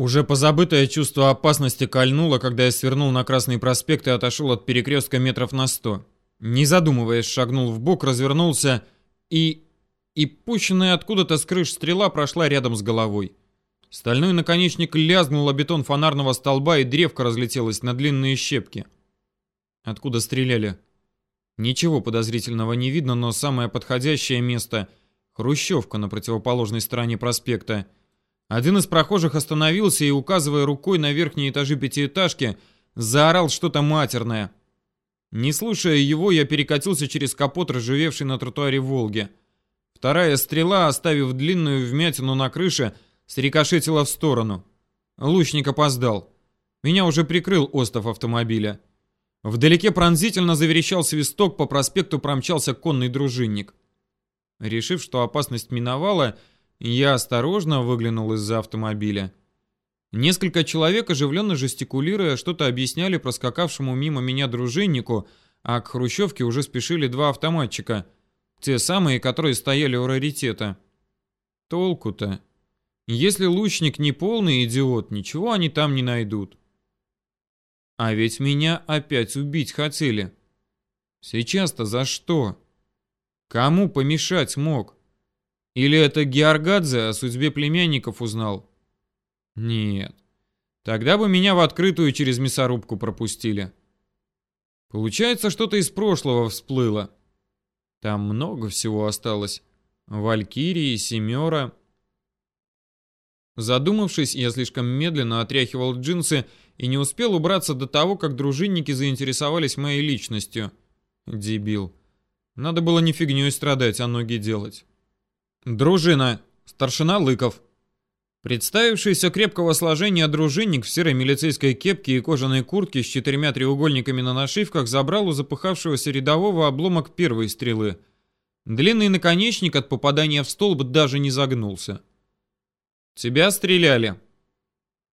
Уже позабытое чувство опасности кольнуло, когда я свернул на Красный проспект и отошел от перекрестка метров на сто. Не задумываясь, шагнул в бок, развернулся и... И пущенная откуда-то с крыш стрела прошла рядом с головой. Стальной наконечник лязгнул о бетон фонарного столба, и древко разлетелось на длинные щепки. Откуда стреляли? Ничего подозрительного не видно, но самое подходящее место — хрущевка на противоположной стороне проспекта. Один из прохожих остановился и, указывая рукой на верхние этажи пятиэтажки, заорал что-то матерное. Не слушая его, я перекатился через капот, разживевший на тротуаре «Волги». Вторая стрела, оставив длинную вмятину на крыше, — срикошетила в сторону. Лучник опоздал. Меня уже прикрыл остов автомобиля. Вдалеке пронзительно заверещал свисток, по проспекту промчался конный дружинник. Решив, что опасность миновала, я осторожно выглянул из-за автомобиля. Несколько человек, оживленно жестикулируя, что-то объясняли проскакавшему мимо меня дружиннику, а к хрущевке уже спешили два автоматчика. Те самые, которые стояли у раритета. Толку-то? Если лучник не полный идиот, ничего они там не найдут. А ведь меня опять убить хотели. Сейчас-то за что? Кому помешать мог? Или это Георгадзе о судьбе племянников узнал? Нет. Тогда бы меня в открытую через мясорубку пропустили. Получается, что-то из прошлого всплыло. Там много всего осталось. Валькирии, Семера... Задумавшись, я слишком медленно отряхивал джинсы и не успел убраться до того, как дружинники заинтересовались моей личностью. Дебил. Надо было не фигней страдать, а ноги делать. Дружина. Старшина Лыков. Представившийся крепкого сложения дружинник в серой милицейской кепке и кожаной куртке с четырьмя треугольниками на нашивках забрал у запыхавшегося рядового обломок первой стрелы. Длинный наконечник от попадания в столб даже не загнулся. Тебя стреляли?»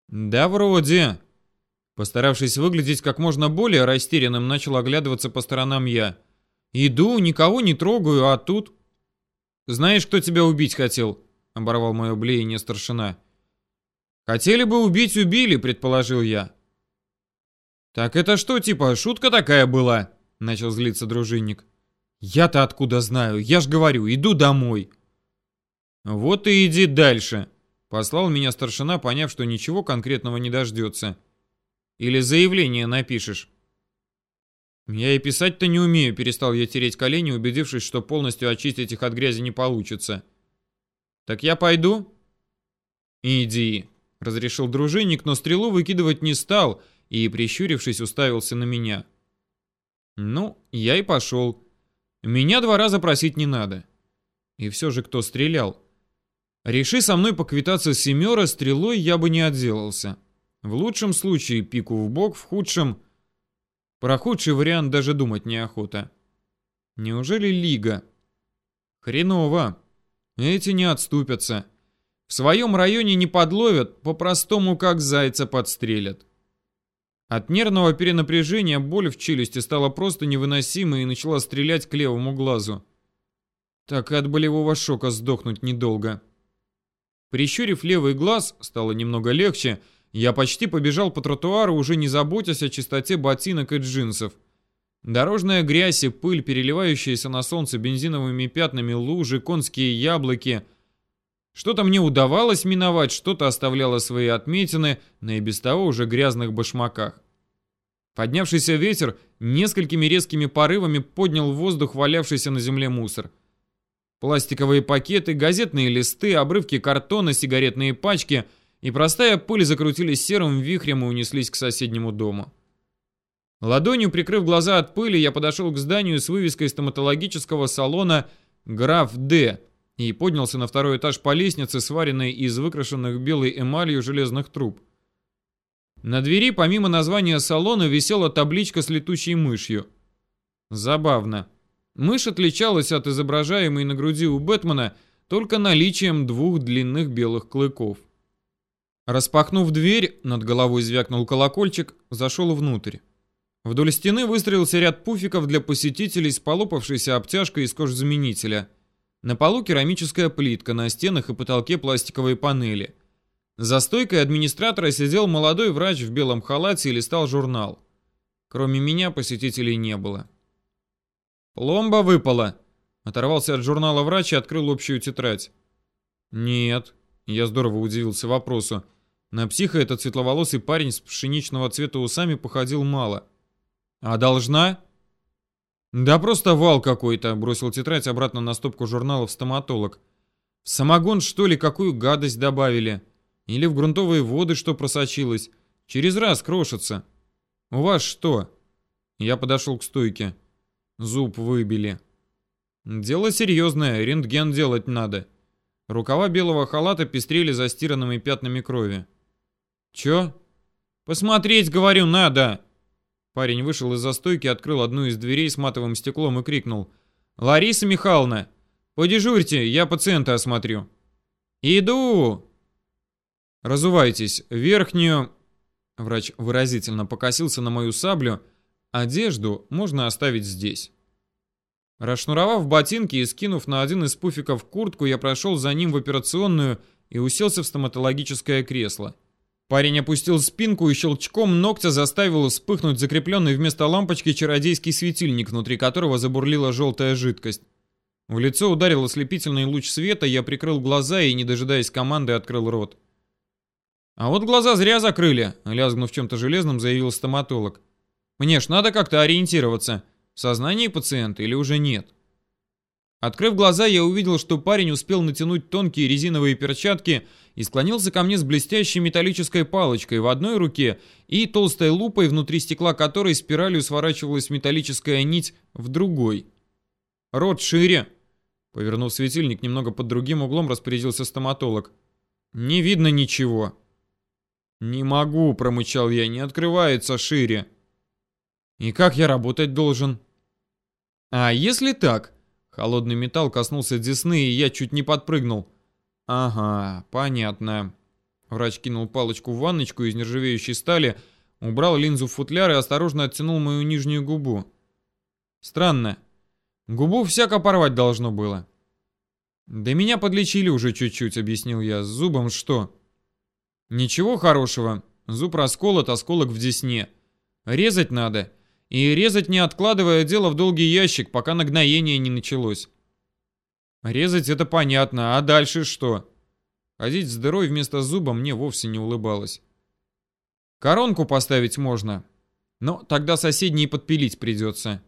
«Да вроде». Постаравшись выглядеть как можно более растерянным, начал оглядываться по сторонам я. «Иду, никого не трогаю, а тут...» «Знаешь, кто тебя убить хотел?» — оборвал мое блеяние старшина. «Хотели бы убить, убили», — предположил я. «Так это что, типа, шутка такая была?» — начал злиться дружинник. «Я-то откуда знаю? Я ж говорю, иду домой». «Вот и иди дальше», Послал меня старшина, поняв, что ничего конкретного не дождется. Или заявление напишешь. Я и писать-то не умею, перестал я тереть колени, убедившись, что полностью очистить их от грязи не получится. Так я пойду? Иди, разрешил дружинник, но стрелу выкидывать не стал и, прищурившись, уставился на меня. Ну, я и пошел. Меня два раза просить не надо. И все же кто стрелял? Реши со мной поквитаться семера, стрелой я бы не отделался. В лучшем случае пику в бок, в худшем... Про худший вариант даже думать неохота. Неужели Лига? Хреново. Эти не отступятся. В своем районе не подловят, по-простому как зайца подстрелят. От нервного перенапряжения боль в челюсти стала просто невыносимой и начала стрелять к левому глазу. Так и от болевого шока сдохнуть недолго. Прищурив левый глаз, стало немного легче, я почти побежал по тротуару, уже не заботясь о чистоте ботинок и джинсов. Дорожная грязь и пыль, переливающиеся на солнце бензиновыми пятнами лужи, конские яблоки. Что-то мне удавалось миновать, что-то оставляло свои отметины на и без того уже грязных башмаках. Поднявшийся ветер несколькими резкими порывами поднял в воздух валявшийся на земле мусор. Пластиковые пакеты, газетные листы, обрывки картона, сигаретные пачки и простая пыль закрутились серым вихрем и унеслись к соседнему дому. Ладонью прикрыв глаза от пыли, я подошел к зданию с вывеской стоматологического салона «Граф Д» и поднялся на второй этаж по лестнице, сваренной из выкрашенных белой эмалью железных труб. На двери, помимо названия салона, висела табличка с летучей мышью. Забавно. Мышь отличалась от изображаемой на груди у Бэтмена только наличием двух длинных белых клыков. Распахнув дверь, над головой звякнул колокольчик, зашел внутрь. Вдоль стены выстроился ряд пуфиков для посетителей с полопавшейся обтяжкой из кожзаменителя. На полу керамическая плитка, на стенах и потолке пластиковые панели. За стойкой администратора сидел молодой врач в белом халате и листал журнал. Кроме меня посетителей не было. «Пломба выпала!» Оторвался от журнала врач и открыл общую тетрадь. «Нет». Я здорово удивился вопросу. На психа этот светловолосый парень с пшеничного цвета усами походил мало. «А должна?» «Да просто вал какой-то», — бросил тетрадь обратно на стопку журналов стоматолог. «В самогон, что ли, какую гадость добавили? Или в грунтовые воды что просочилось? Через раз крошится. У вас что?» Я подошел к стойке. Зуб выбили. «Дело серьезное, рентген делать надо». Рукава белого халата пестрели застиранными пятнами крови. «Чё?» «Посмотреть, говорю, надо!» Парень вышел из застойки, открыл одну из дверей с матовым стеклом и крикнул. «Лариса Михайловна, подежурьте, я пациента осмотрю». «Иду!» «Разувайтесь. Верхнюю...» Врач выразительно покосился на мою саблю. «Одежду можно оставить здесь». Расшнуровав ботинки и скинув на один из пуфиков куртку, я прошел за ним в операционную и уселся в стоматологическое кресло. Парень опустил спинку и щелчком ногтя заставил вспыхнуть закрепленный вместо лампочки чародейский светильник, внутри которого забурлила желтая жидкость. В лицо ударил ослепительный луч света, я прикрыл глаза и, не дожидаясь команды, открыл рот. «А вот глаза зря закрыли», — лязгнув чем-то железным, заявил стоматолог. «Мне ж надо как-то ориентироваться, в сознании пациента или уже нет». Открыв глаза, я увидел, что парень успел натянуть тонкие резиновые перчатки и склонился ко мне с блестящей металлической палочкой в одной руке и толстой лупой, внутри стекла которой спиралью сворачивалась металлическая нить в другой. «Рот шире!» Повернув светильник немного под другим углом, распорядился стоматолог. «Не видно ничего». «Не могу», — промычал я, — «не открывается шире». «И как я работать должен?» «А если так?» Холодный металл коснулся десны, и я чуть не подпрыгнул. «Ага, понятно». Врач кинул палочку в ванночку из нержавеющей стали, убрал линзу в футляр и осторожно оттянул мою нижнюю губу. «Странно. Губу всяко порвать должно было». «Да меня подлечили уже чуть-чуть», — объяснил я. «С зубом что?» «Ничего хорошего. Зуб расколот, осколок в десне. Резать надо. И резать не откладывая дело в долгий ящик, пока нагноение не началось. Резать это понятно, а дальше что? Ходить с дырой вместо зуба мне вовсе не улыбалось. Коронку поставить можно, но тогда соседние подпилить придется.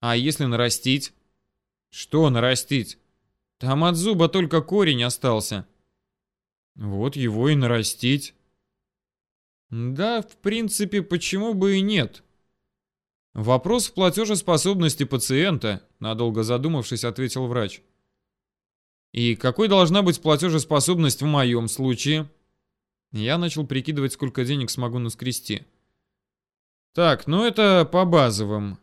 А если нарастить? Что нарастить? Там от зуба только корень остался. Вот его и нарастить. Да, в принципе, почему бы и нет? Вопрос в платежеспособности пациента, надолго задумавшись, ответил врач. И какой должна быть платежеспособность в моем случае? Я начал прикидывать, сколько денег смогу наскрести. Так, ну это по базовым.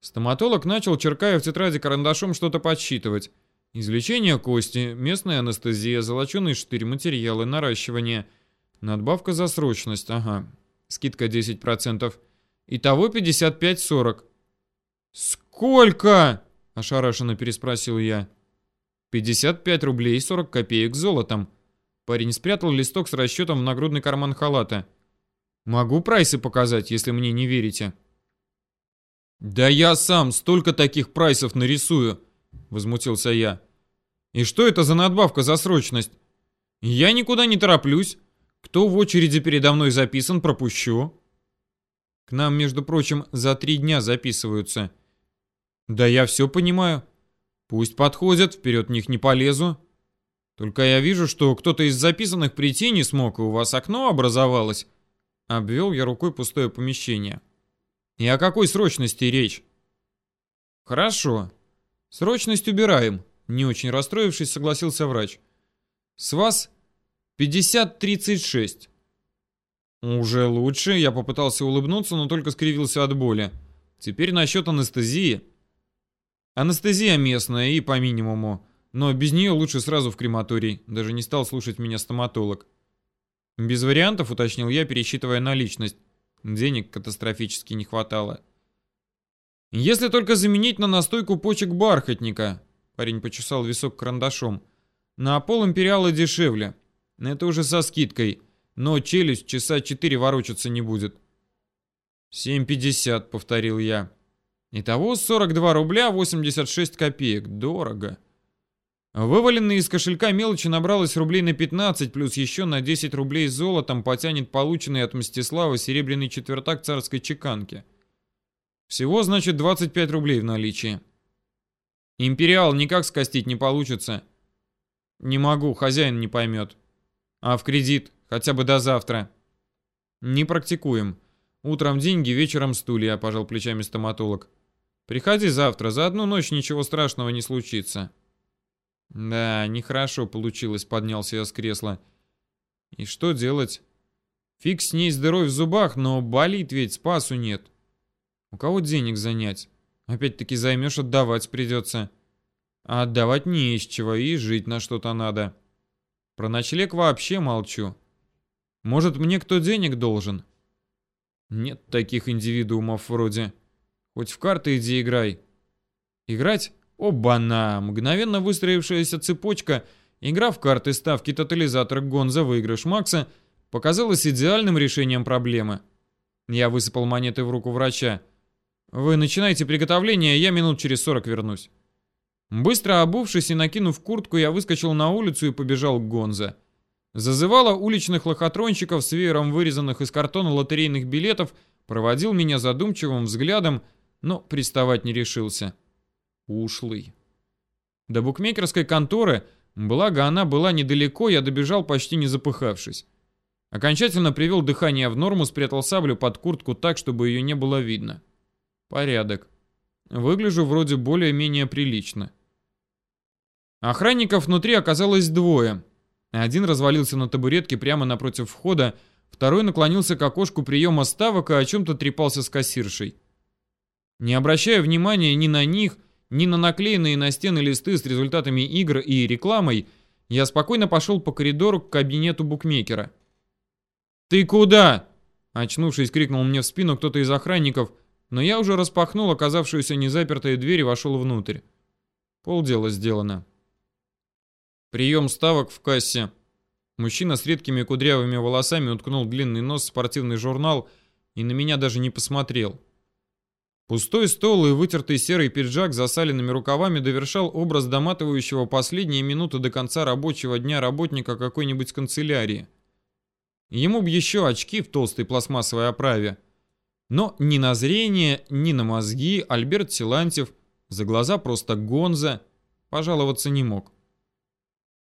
Стоматолог начал, черкая в тетради карандашом, что-то подсчитывать. Извлечение кости, местная анестезия, золоченый штырь, материалы, наращивание. Надбавка за срочность, ага. Скидка 10%. Итого 55-40. «Сколько?» – ошарашенно переспросил я. «55 рублей 40 копеек золотом». Парень спрятал листок с расчетом в нагрудный карман халата. «Могу прайсы показать, если мне не верите». «Да я сам столько таких прайсов нарисую», — возмутился я. «И что это за надбавка за срочность? Я никуда не тороплюсь. Кто в очереди передо мной записан, пропущу». К нам, между прочим, за три дня записываются. Да я все понимаю. Пусть подходят, вперед них не полезу. Только я вижу, что кто-то из записанных прийти не смог, и у вас окно образовалось. Обвел я рукой пустое помещение. И о какой срочности речь? Хорошо. Срочность убираем. Не очень расстроившись, согласился врач. С вас 50-36. Уже лучше. Я попытался улыбнуться, но только скривился от боли. Теперь насчет анестезии. Анестезия местная и по минимуму. Но без нее лучше сразу в крематорий. Даже не стал слушать меня стоматолог. Без вариантов, уточнил я, пересчитывая наличность. Денег катастрофически не хватало. Если только заменить на настойку почек бархатника. Парень почесал висок карандашом. На пол империала дешевле. Это уже со скидкой, но челюсть часа четыре ворочаться не будет. «Семь пятьдесят», — повторил я. Итого 42 рубля 86 копеек. Дорого. Вываленный из кошелька мелочи набралось рублей на 15, плюс еще на 10 рублей золотом потянет полученный от Мстислава серебряный четвертак царской чеканки. Всего, значит, 25 рублей в наличии. Империал никак скостить не получится. Не могу, хозяин не поймет. А в кредит, хотя бы до завтра. Не практикуем. Утром деньги, вечером стулья, пожал плечами стоматолог. Приходи завтра, за одну ночь ничего страшного не случится. Да, нехорошо получилось, поднялся я с кресла. И что делать? Фиг с ней здоровье в зубах, но болит ведь, спасу нет. У кого денег занять? Опять-таки займешь, отдавать придется. А отдавать не из чего, и жить на что-то надо. Про ночлег вообще молчу. Может, мне кто денег должен? Нет таких индивидуумов вроде. Хоть в карты иди играй. Играть? Оба-на! Мгновенно выстроившаяся цепочка, игра в карты, ставки, тотализатор, гон за выигрыш Макса показалась идеальным решением проблемы. Я высыпал монеты в руку врача. Вы начинайте приготовление, я минут через сорок вернусь. Быстро обувшись и накинув куртку, я выскочил на улицу и побежал к Гонза. Зазывало уличных лохотронщиков с веером вырезанных из картона лотерейных билетов, проводил меня задумчивым взглядом, но приставать не решился. Ушлый. До букмекерской конторы, благо она была недалеко, я добежал почти не запыхавшись. Окончательно привел дыхание в норму, спрятал саблю под куртку так, чтобы ее не было видно. Порядок. Выгляжу вроде более-менее прилично. Охранников внутри оказалось двое. Один развалился на табуретке прямо напротив входа, второй наклонился к окошку приема ставок и о чем-то трепался с кассиршей. Не обращая внимания ни на них, ни на наклеенные на стены листы с результатами игр и рекламой, я спокойно пошел по коридору к кабинету букмекера. «Ты куда?» Очнувшись, крикнул мне в спину кто-то из охранников, но я уже распахнул оказавшуюся незапертой дверь и вошел внутрь. Полдела сделано. Прием ставок в кассе. Мужчина с редкими кудрявыми волосами уткнул длинный нос в спортивный журнал и на меня даже не посмотрел. Пустой стол и вытертый серый пиджак с засаленными рукавами довершал образ доматывающего последние минуты до конца рабочего дня работника какой-нибудь канцелярии. Ему б еще очки в толстой пластмассовой оправе. Но ни на зрение, ни на мозги Альберт Силантьев, за глаза просто гонза, пожаловаться не мог.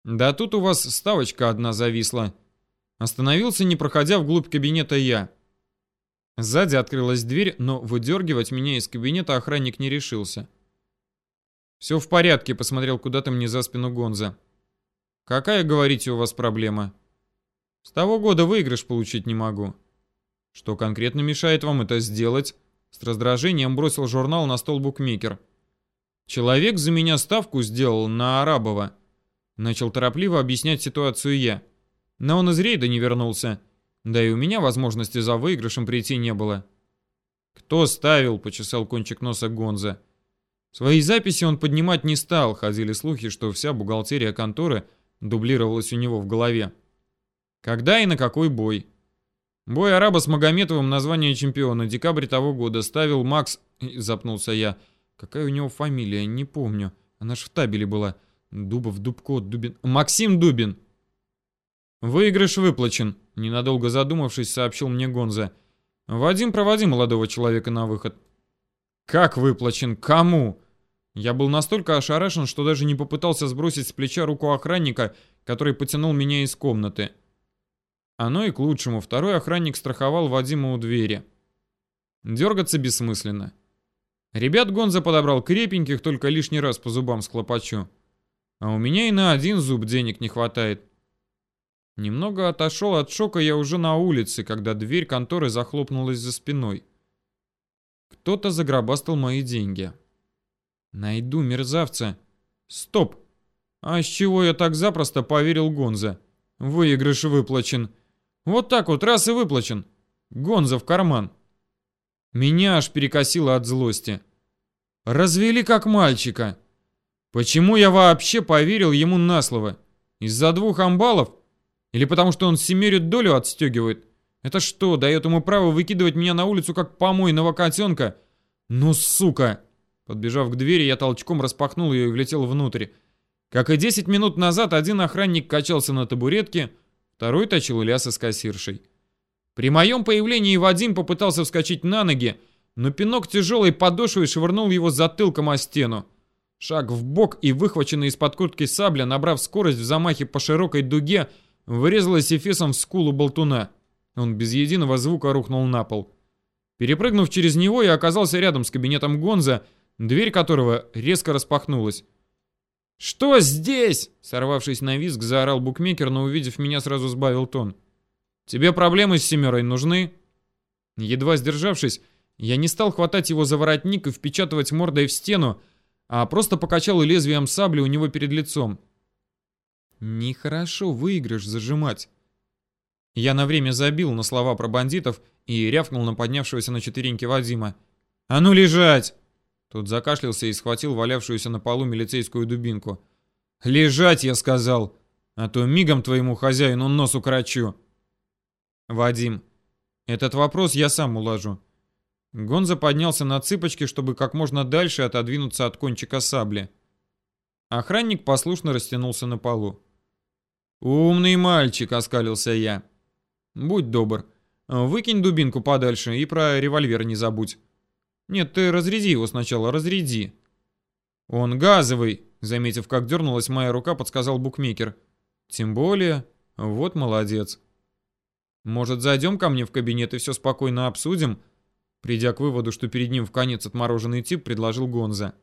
«Да тут у вас ставочка одна зависла». Остановился, не проходя вглубь кабинета я. Сзади открылась дверь, но выдергивать меня из кабинета охранник не решился. «Все в порядке», — посмотрел куда-то мне за спину Гонза. «Какая, говорите, у вас проблема?» «С того года выигрыш получить не могу». «Что конкретно мешает вам это сделать?» С раздражением бросил журнал на стол букмекер. «Человек за меня ставку сделал на Арабова». Начал торопливо объяснять ситуацию я. Но он из рейда не вернулся. Да и у меня возможности за выигрышем прийти не было. «Кто ставил?» — почесал кончик носа Гонза. Свои записи он поднимать не стал, ходили слухи, что вся бухгалтерия конторы дублировалась у него в голове. Когда и на какой бой? Бой араба с Магометовым, название чемпиона, декабрь того года, ставил Макс... Запнулся я. Какая у него фамилия, не помню. Она ж в табеле была. Дубов, Дубко, Дубин... Максим Дубин! Выигрыш выплачен, ненадолго задумавшись, сообщил мне Гонза. Вадим, проводи молодого человека на выход. Как выплачен? Кому? Я был настолько ошарашен, что даже не попытался сбросить с плеча руку охранника, который потянул меня из комнаты. Оно и к лучшему. Второй охранник страховал Вадима у двери. Дергаться бессмысленно. Ребят Гонза подобрал крепеньких, только лишний раз по зубам схлопочу. А у меня и на один зуб денег не хватает. Немного отошел от шока я уже на улице, когда дверь конторы захлопнулась за спиной. Кто-то загробастал мои деньги. Найду мерзавца. Стоп! А с чего я так запросто поверил Гонза? Выигрыш выплачен. Вот так вот, раз и выплачен. Гонза в карман. Меня аж перекосило от злости. Развели как мальчика. Почему я вообще поверил ему на слово? Из-за двух амбалов? Или потому что он семерю долю отстегивает? Это что, дает ему право выкидывать меня на улицу, как помойного котенка? Ну, сука!» Подбежав к двери, я толчком распахнул ее и влетел внутрь. Как и 10 минут назад, один охранник качался на табуретке, второй точил лясы с кассиршей. При моем появлении Вадим попытался вскочить на ноги, но пинок тяжелой подошвой швырнул его затылком о стену. Шаг в бок и выхваченный из-под куртки сабля, набрав скорость в замахе по широкой дуге, вырезалась эфесом в скулу болтуна. Он без единого звука рухнул на пол. Перепрыгнув через него, я оказался рядом с кабинетом Гонза, дверь которого резко распахнулась. «Что здесь?» — сорвавшись на визг, заорал букмекер, но, увидев меня, сразу сбавил тон. «Тебе проблемы с семерой нужны?» Едва сдержавшись, я не стал хватать его за воротник и впечатывать мордой в стену, а просто покачал лезвием сабли у него перед лицом. «Нехорошо выигрыш зажимать». Я на время забил на слова про бандитов и рявкнул на поднявшегося на четвереньки Вадима. «А ну лежать!» Тот закашлялся и схватил валявшуюся на полу милицейскую дубинку. «Лежать, я сказал! А то мигом твоему хозяину нос укорочу!» «Вадим, этот вопрос я сам уложу». Гонза поднялся на цыпочки, чтобы как можно дальше отодвинуться от кончика сабли. Охранник послушно растянулся на полу. «Умный мальчик», — оскалился я. «Будь добр, выкинь дубинку подальше и про револьвер не забудь». «Нет, ты разряди его сначала, разряди». «Он газовый», — заметив, как дернулась моя рука, подсказал букмекер. «Тем более, вот молодец». «Может, зайдем ко мне в кабинет и все спокойно обсудим?» Придя к выводу, что перед ним в конец отмороженный тип, предложил Гонза.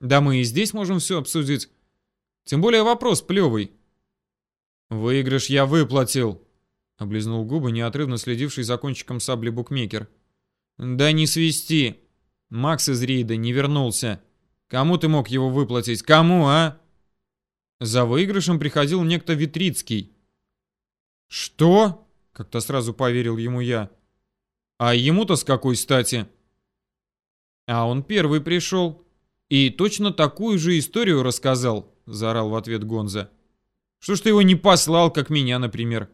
«Да мы и здесь можем все обсудить. Тем более вопрос плевый». «Выигрыш я выплатил», — облизнул губы, неотрывно следивший за кончиком сабли букмекер. «Да не свисти! Макс из Рида не вернулся. Кому ты мог его выплатить? Кому, а?» За выигрышем приходил некто Витрицкий. «Что?» — как-то сразу поверил ему я. «А ему-то с какой стати?» «А он первый пришел. И точно такую же историю рассказал», — заорал в ответ Гонза. «Что ж ты его не послал, как меня, например?»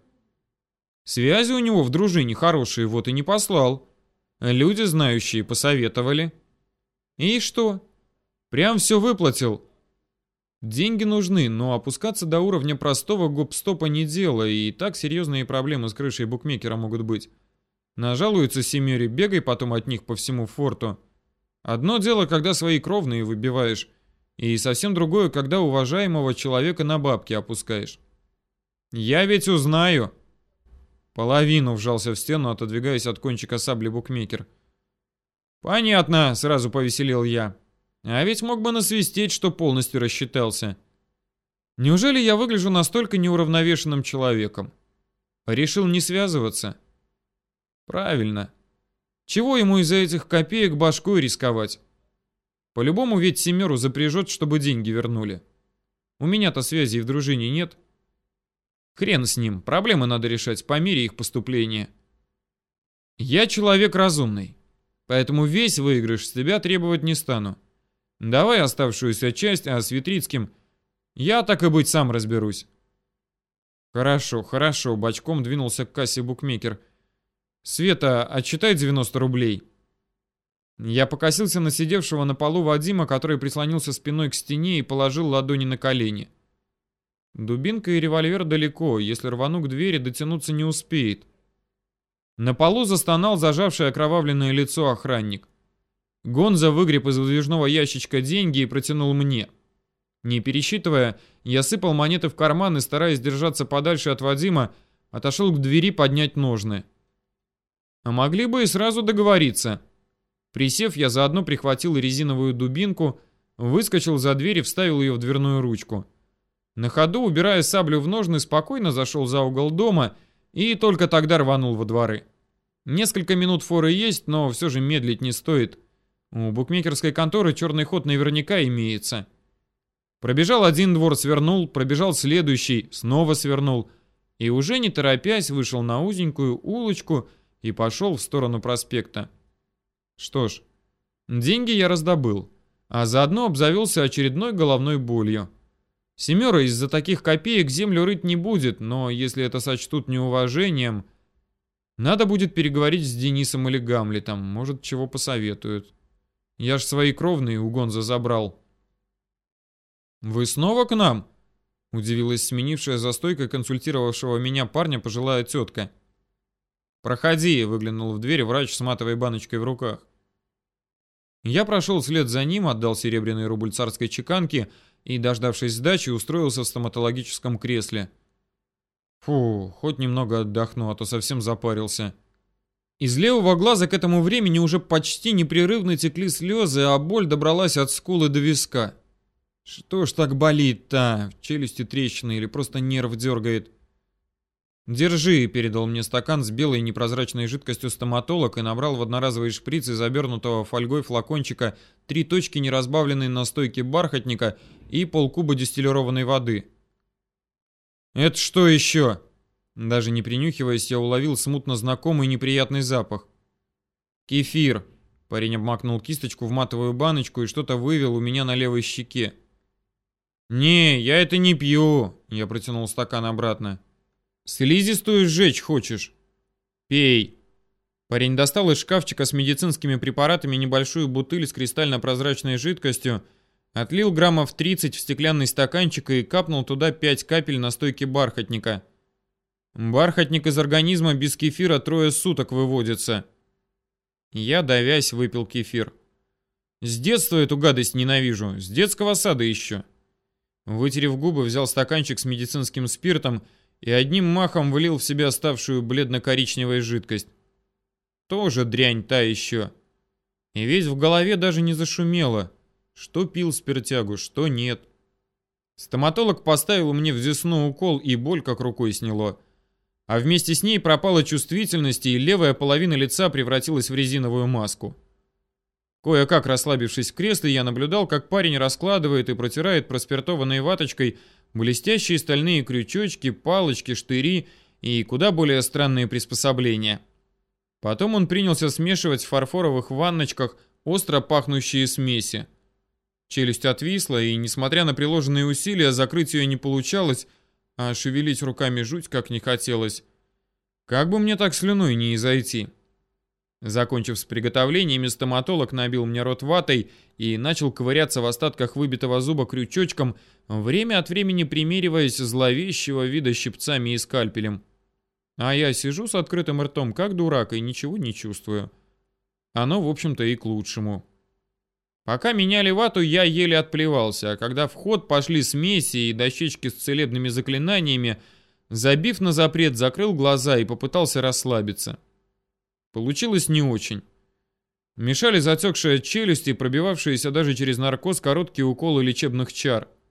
«Связи у него в дружине хорошие, вот и не послал». Люди, знающие, посоветовали. И что? Прям все выплатил. Деньги нужны, но опускаться до уровня простого гоп-стопа не дело, и так серьезные проблемы с крышей букмекера могут быть. Нажалуются семере, бегай потом от них по всему форту. Одно дело, когда свои кровные выбиваешь, и совсем другое, когда уважаемого человека на бабки опускаешь. Я ведь узнаю, Половину вжался в стену, отодвигаясь от кончика сабли букмекер. «Понятно», — сразу повеселил я. «А ведь мог бы насвистеть, что полностью рассчитался. Неужели я выгляжу настолько неуравновешенным человеком? Решил не связываться?» «Правильно. Чего ему из-за этих копеек башкой рисковать? По-любому ведь семеру запряжет, чтобы деньги вернули. У меня-то связей в дружине нет». Хрен с ним, проблемы надо решать по мере их поступления. Я человек разумный, поэтому весь выигрыш с тебя требовать не стану. Давай оставшуюся часть, а с Витрицким я так и быть сам разберусь. Хорошо, хорошо, бочком двинулся к кассе букмекер. Света, отчитай 90 рублей. Я покосился на сидевшего на полу Вадима, который прислонился спиной к стене и положил ладони на колени. — Дубинка и револьвер далеко, если рвану к двери, дотянуться не успеет. На полу застонал зажавший окровавленное лицо охранник. Гонза выгреб из выдвижного ящичка деньги и протянул мне. Не пересчитывая, я сыпал монеты в карман и, стараясь держаться подальше от Вадима, отошел к двери поднять ножны. А могли бы и сразу договориться. Присев, я заодно прихватил резиновую дубинку, выскочил за дверь и вставил ее в дверную ручку. На ходу, убирая саблю в ножны, спокойно зашел за угол дома и только тогда рванул во дворы. Несколько минут форы есть, но все же медлить не стоит. У букмекерской конторы черный ход наверняка имеется. Пробежал один двор, свернул, пробежал следующий, снова свернул. И уже не торопясь вышел на узенькую улочку и пошел в сторону проспекта. Что ж, деньги я раздобыл, а заодно обзавелся очередной головной болью. Семера из-за таких копеек землю рыть не будет, но если это сочтут неуважением, надо будет переговорить с Денисом или Гамлетом, может, чего посоветуют. Я ж свои кровные у Гонза забрал. «Вы снова к нам?» — удивилась сменившая за стойкой консультировавшего меня парня пожилая тетка. «Проходи», — выглянул в дверь врач с матовой баночкой в руках. Я прошел вслед за ним, отдал серебряный рубль царской чеканки и, дождавшись сдачи, устроился в стоматологическом кресле. Фу, хоть немного отдохну, а то совсем запарился. Из левого глаза к этому времени уже почти непрерывно текли слезы, а боль добралась от скулы до виска. Что ж так болит-то? В челюсти трещины или просто нерв дергает? «Держи», — передал мне стакан с белой непрозрачной жидкостью стоматолог и набрал в одноразовый шприц из обернутого фольгой флакончика три точки неразбавленной настойки бархатника и полкуба дистиллированной воды. «Это что еще?» Даже не принюхиваясь, я уловил смутно знакомый неприятный запах. «Кефир», — парень обмакнул кисточку в матовую баночку и что-то вывел у меня на левой щеке. «Не, я это не пью», — я протянул стакан обратно. Слизистую сжечь хочешь? Пей. Парень достал из шкафчика с медицинскими препаратами небольшую бутыль с кристально-прозрачной жидкостью, отлил граммов 30 в стеклянный стаканчик и капнул туда 5 капель настойки бархатника. Бархатник из организма без кефира трое суток выводится. Я, давясь, выпил кефир. С детства эту гадость ненавижу, с детского сада еще. Вытерев губы, взял стаканчик с медицинским спиртом и одним махом влил в себя оставшую бледно-коричневую жидкость. Тоже дрянь та еще. И весь в голове даже не зашумело. Что пил спиртягу, что нет. Стоматолог поставил мне в десну укол, и боль как рукой сняло. А вместе с ней пропала чувствительность, и левая половина лица превратилась в резиновую маску. Кое-как расслабившись в кресле, я наблюдал, как парень раскладывает и протирает проспиртованной ваточкой блестящие стальные крючочки, палочки, штыри и куда более странные приспособления. Потом он принялся смешивать в фарфоровых ванночках остро пахнущие смеси. Челюсть отвисла, и, несмотря на приложенные усилия, закрыть ее не получалось, а шевелить руками жуть как не хотелось. Как бы мне так слюной не изойти? Закончив с приготовлениями, стоматолог набил мне рот ватой и начал ковыряться в остатках выбитого зуба крючочком, время от времени примериваясь зловещего вида щипцами и скальпелем. А я сижу с открытым ртом, как дурак, и ничего не чувствую. Оно, в общем-то, и к лучшему. Пока меняли вату, я еле отплевался, а когда в ход пошли смеси и дощечки с целебными заклинаниями, забив на запрет, закрыл глаза и попытался расслабиться. Получилось не очень. Мешали затекшая челюсть и пробивавшиеся даже через наркоз короткие уколы лечебных чар –